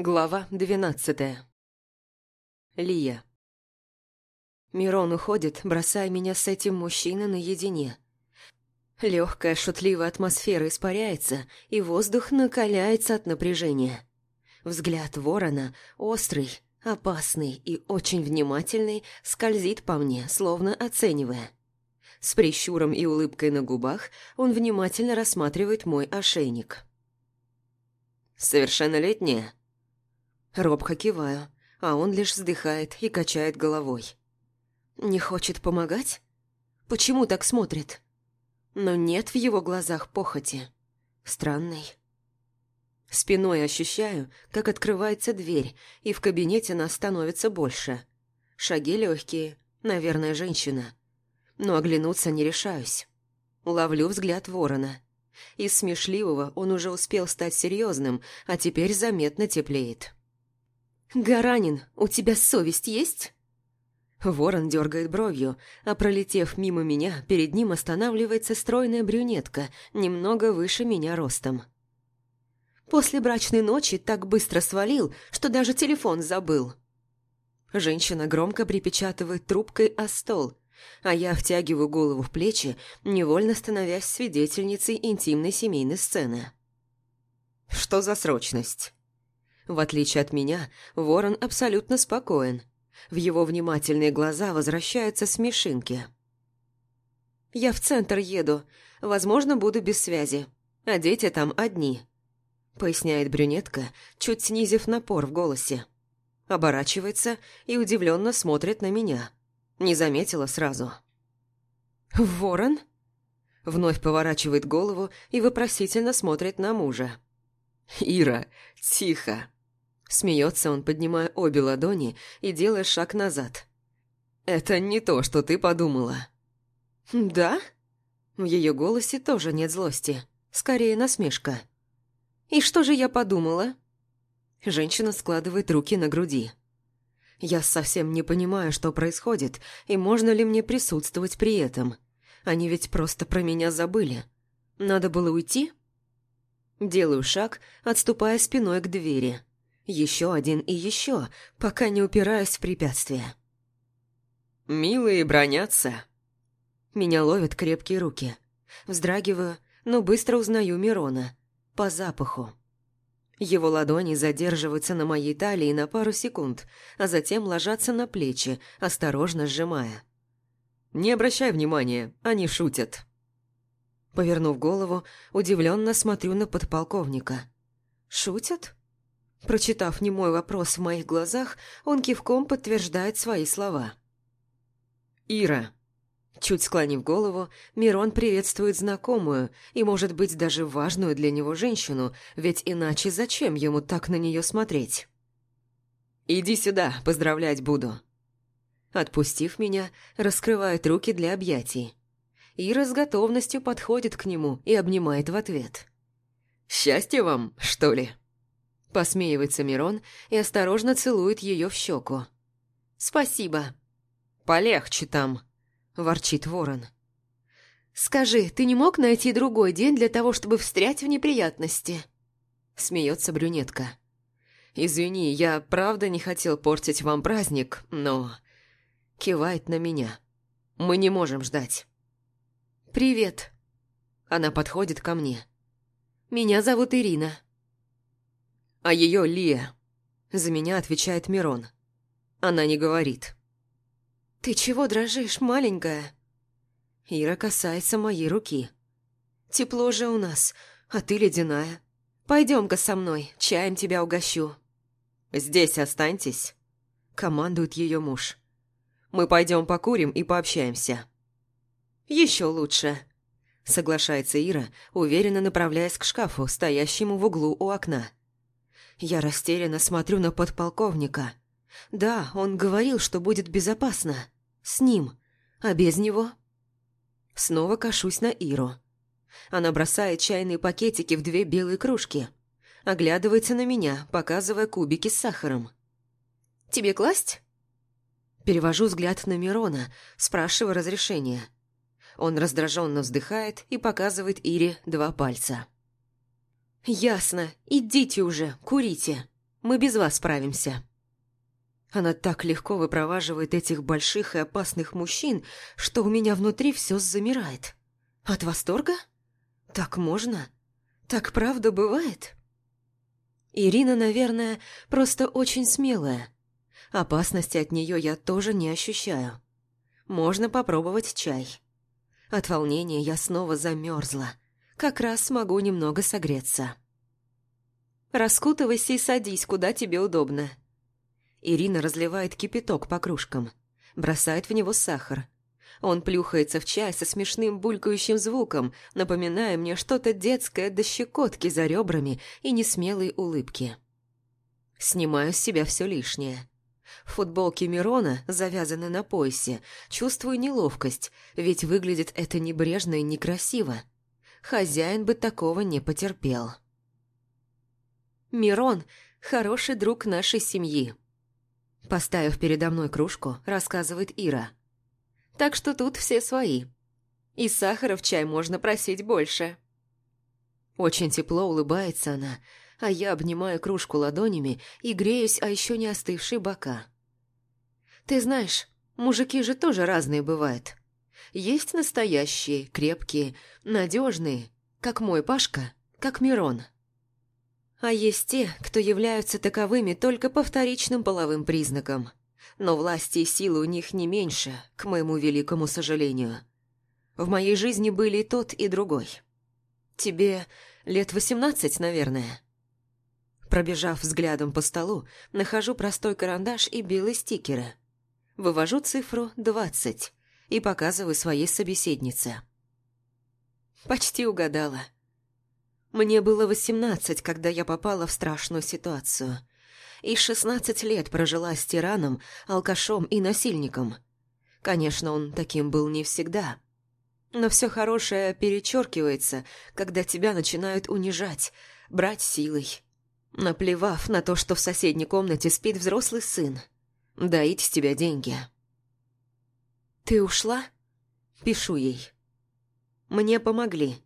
Глава двенадцатая. Лия. Мирон уходит, бросая меня с этим мужчиной наедине. Легкая шутливая атмосфера испаряется, и воздух накаляется от напряжения. Взгляд ворона, острый, опасный и очень внимательный, скользит по мне, словно оценивая. С прищуром и улыбкой на губах он внимательно рассматривает мой ошейник. «Совершеннолетняя?» Робко киваю, а он лишь вздыхает и качает головой. Не хочет помогать? Почему так смотрит? Но нет в его глазах похоти. Странный. Спиной ощущаю, как открывается дверь, и в кабинете нас становится больше. Шаги легкие, наверное, женщина. Но оглянуться не решаюсь. Ловлю взгляд ворона. Из смешливого он уже успел стать серьезным, а теперь заметно теплеет. «Гаранин, у тебя совесть есть?» Ворон дергает бровью, а пролетев мимо меня, перед ним останавливается стройная брюнетка, немного выше меня ростом. После брачной ночи так быстро свалил, что даже телефон забыл. Женщина громко припечатывает трубкой о стол, а я втягиваю голову в плечи, невольно становясь свидетельницей интимной семейной сцены. «Что за срочность?» В отличие от меня, ворон абсолютно спокоен. В его внимательные глаза возвращаются смешинки. «Я в центр еду. Возможно, буду без связи. А дети там одни», — поясняет брюнетка, чуть снизив напор в голосе. Оборачивается и удивленно смотрит на меня. Не заметила сразу. «Ворон?» Вновь поворачивает голову и вопросительно смотрит на мужа. «Ира, тихо!» Смеется он, поднимая обе ладони и делая шаг назад. «Это не то, что ты подумала». «Да?» В ее голосе тоже нет злости, скорее насмешка. «И что же я подумала?» Женщина складывает руки на груди. «Я совсем не понимаю, что происходит, и можно ли мне присутствовать при этом. Они ведь просто про меня забыли. Надо было уйти?» Делаю шаг, отступая спиной к двери. Еще один и еще, пока не упираюсь в препятствие. «Милые бронятся». Меня ловят крепкие руки. Вздрагиваю, но быстро узнаю Мирона. По запаху. Его ладони задерживаются на моей талии на пару секунд, а затем ложатся на плечи, осторожно сжимая. «Не обращай внимания, они шутят». Повернув голову, удивленно смотрю на подполковника. «Шутят?» Прочитав немой вопрос в моих глазах, он кивком подтверждает свои слова. «Ира». Чуть склонив голову, Мирон приветствует знакомую и, может быть, даже важную для него женщину, ведь иначе зачем ему так на нее смотреть? «Иди сюда, поздравлять буду». Отпустив меня, раскрывает руки для объятий. Ира с готовностью подходит к нему и обнимает в ответ. «Счастья вам, что ли?» Посмеивается Мирон и осторожно целует ее в щеку. «Спасибо». «Полегче там», – ворчит ворон. «Скажи, ты не мог найти другой день для того, чтобы встрять в неприятности?» Смеется брюнетка. «Извини, я правда не хотел портить вам праздник, но...» Кивает на меня. «Мы не можем ждать». «Привет». Она подходит ко мне. «Меня зовут Ирина» а ее Лия. За меня отвечает Мирон. Она не говорит. «Ты чего дрожишь, маленькая?» Ира касается моей руки. «Тепло же у нас, а ты ледяная. Пойдем-ка со мной, чаем тебя угощу». «Здесь останьтесь», — командует ее муж. «Мы пойдем покурим и пообщаемся». «Еще лучше», — соглашается Ира, уверенно направляясь к шкафу, стоящему в углу у окна. Я растерянно смотрю на подполковника. Да, он говорил, что будет безопасно. С ним. А без него? Снова кашусь на Иру. Она бросает чайные пакетики в две белые кружки. Оглядывается на меня, показывая кубики с сахаром. «Тебе класть?» Перевожу взгляд на Мирона, спрашивая разрешения. Он раздраженно вздыхает и показывает Ире два пальца. «Ясно. Идите уже, курите. Мы без вас справимся». Она так легко выпроваживает этих больших и опасных мужчин, что у меня внутри все замирает. От восторга? Так можно? Так правда бывает? Ирина, наверное, просто очень смелая. Опасности от нее я тоже не ощущаю. Можно попробовать чай. От волнения я снова замерзла. Как раз смогу немного согреться. Раскутывайся и садись, куда тебе удобно. Ирина разливает кипяток по кружкам, бросает в него сахар. Он плюхается в чай со смешным булькающим звуком, напоминая мне что-то детское до щекотки за ребрами и несмелой улыбки. Снимаю с себя все лишнее. В футболке Мирона, завязанной на поясе, чувствую неловкость, ведь выглядит это небрежно и некрасиво. Хозяин бы такого не потерпел. Мирон – хороший друг нашей семьи. Поставив передо мной кружку, рассказывает Ира. Так что тут все свои. И сахара в чай можно просить больше. Очень тепло улыбается она, а я обнимаю кружку ладонями и греюсь о еще не остывшие бока. Ты знаешь, мужики же тоже разные бывают. Есть настоящие, крепкие, надежные, как мой Пашка, как Мирон. А есть те, кто являются таковыми только по вторичным половым признакам. Но власти и силы у них не меньше, к моему великому сожалению. В моей жизни были и тот, и другой. Тебе лет восемнадцать, наверное. Пробежав взглядом по столу, нахожу простой карандаш и белые стикеры. Вывожу цифру двадцать и показываю своей собеседнице. Почти угадала. Мне было восемнадцать, когда я попала в страшную ситуацию. И шестнадцать лет прожила с тираном, алкашом и насильником. Конечно, он таким был не всегда. Но все хорошее перечеркивается, когда тебя начинают унижать, брать силой. Наплевав на то, что в соседней комнате спит взрослый сын. Доить с тебя деньги. «Ты ушла?» Пишу ей. Мне помогли.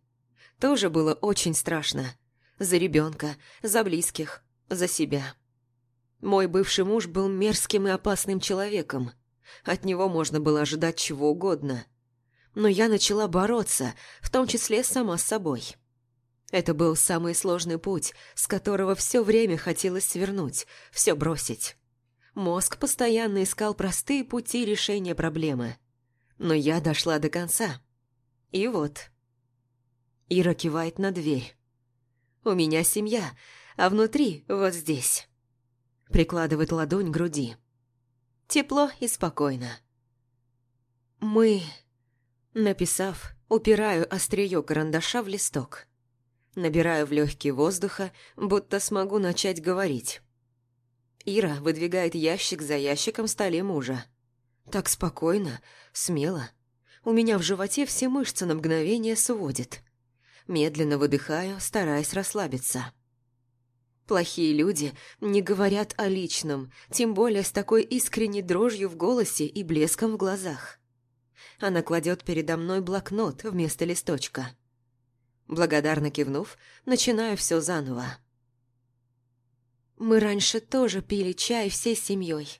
Тоже было очень страшно. За ребенка, за близких, за себя. Мой бывший муж был мерзким и опасным человеком. От него можно было ожидать чего угодно. Но я начала бороться, в том числе сама с собой. Это был самый сложный путь, с которого все время хотелось свернуть, все бросить. Мозг постоянно искал простые пути решения проблемы. Но я дошла до конца. И вот... Ира кивает на дверь. «У меня семья, а внутри вот здесь». Прикладывает ладонь к груди. Тепло и спокойно. «Мы...» Написав, упираю острие карандаша в листок. Набираю в легкие воздуха, будто смогу начать говорить. Ира выдвигает ящик за ящиком в столе мужа. Так спокойно, смело. У меня в животе все мышцы на мгновение сводит. Медленно выдыхаю, стараясь расслабиться. Плохие люди не говорят о личном, тем более с такой искренней дрожью в голосе и блеском в глазах. Она кладет передо мной блокнот вместо листочка. Благодарно кивнув, начинаю все заново. Мы раньше тоже пили чай всей семьей.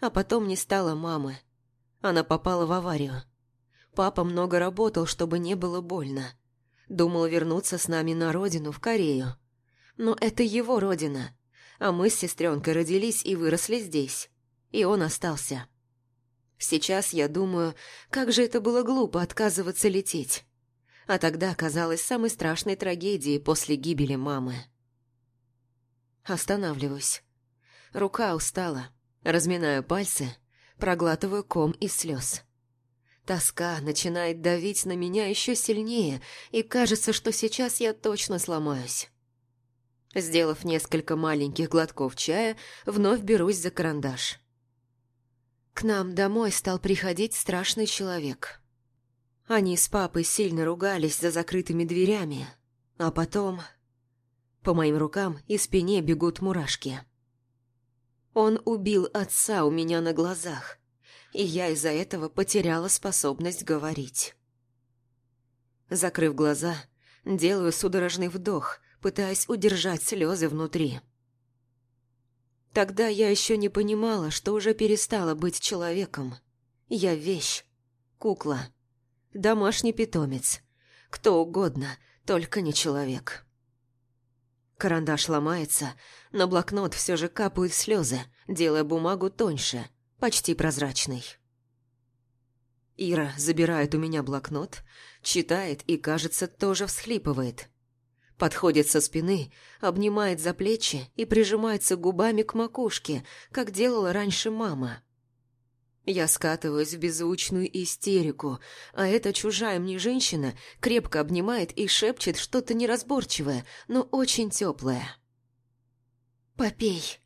А потом не стало мамы. Она попала в аварию. Папа много работал, чтобы не было больно. Думал вернуться с нами на родину, в Корею. Но это его родина. А мы с сестренкой родились и выросли здесь. И он остался. Сейчас я думаю, как же это было глупо отказываться лететь. А тогда казалось самой страшной трагедией после гибели мамы. Останавливаюсь. Рука устала. Разминаю пальцы, проглатываю ком из слез. Тоска начинает давить на меня еще сильнее, и кажется, что сейчас я точно сломаюсь. Сделав несколько маленьких глотков чая, вновь берусь за карандаш. К нам домой стал приходить страшный человек. Они с папой сильно ругались за закрытыми дверями, а потом... По моим рукам и спине бегут мурашки. Он убил отца у меня на глазах, и я из-за этого потеряла способность говорить. Закрыв глаза, делаю судорожный вдох, пытаясь удержать слезы внутри. Тогда я еще не понимала, что уже перестала быть человеком. Я вещь, кукла, домашний питомец, кто угодно, только не человек. Карандаш ломается, на блокнот все же капают слезы, делая бумагу тоньше, почти прозрачной. Ира забирает у меня блокнот, читает и, кажется, тоже всхлипывает. Подходит со спины, обнимает за плечи и прижимается губами к макушке, как делала раньше мама. Я скатываюсь в беззвучную истерику, а эта чужая мне женщина крепко обнимает и шепчет что-то неразборчивое, но очень теплое. «Попей».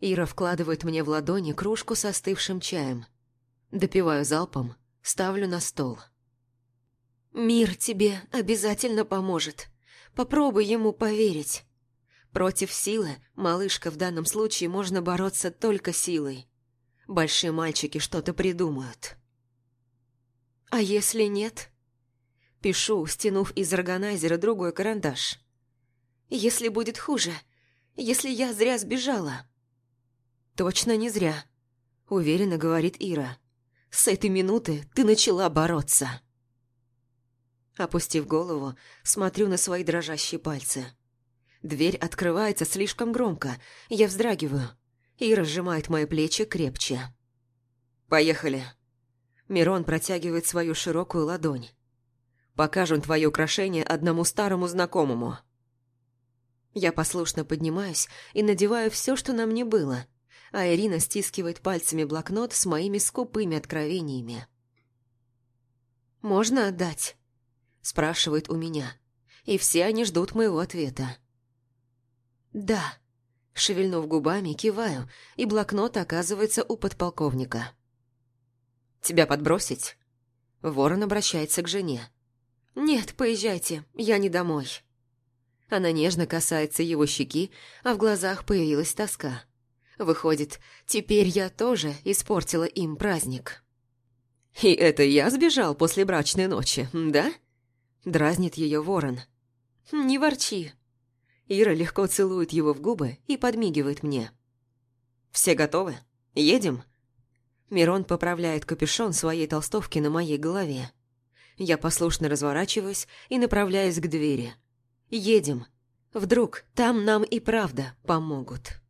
Ира вкладывает мне в ладони кружку с остывшим чаем. Допиваю залпом, ставлю на стол. «Мир тебе обязательно поможет. Попробуй ему поверить. Против силы, малышка, в данном случае можно бороться только силой. Большие мальчики что-то придумают. А если нет? Пишу, стянув из органайзера другой карандаш. Если будет хуже, если я зря сбежала. Точно не зря, уверенно говорит Ира. С этой минуты ты начала бороться. Опустив голову, смотрю на свои дрожащие пальцы. Дверь открывается слишком громко, я вздрагиваю и разжимает мои плечи крепче. «Поехали». Мирон протягивает свою широкую ладонь. «Покажем твое украшение одному старому знакомому». Я послушно поднимаюсь и надеваю все, что на мне было, а Ирина стискивает пальцами блокнот с моими скупыми откровениями. «Можно отдать?» – спрашивает у меня, и все они ждут моего ответа. «Да», Шевельнув губами, киваю, и блокнот оказывается у подполковника. «Тебя подбросить?» Ворон обращается к жене. «Нет, поезжайте, я не домой». Она нежно касается его щеки, а в глазах появилась тоска. Выходит, теперь я тоже испортила им праздник. «И это я сбежал после брачной ночи, да?» Дразнит ее ворон. «Не ворчи, Ира легко целует его в губы и подмигивает мне. «Все готовы? Едем?» Мирон поправляет капюшон своей толстовки на моей голове. Я послушно разворачиваюсь и направляюсь к двери. «Едем. Вдруг там нам и правда помогут».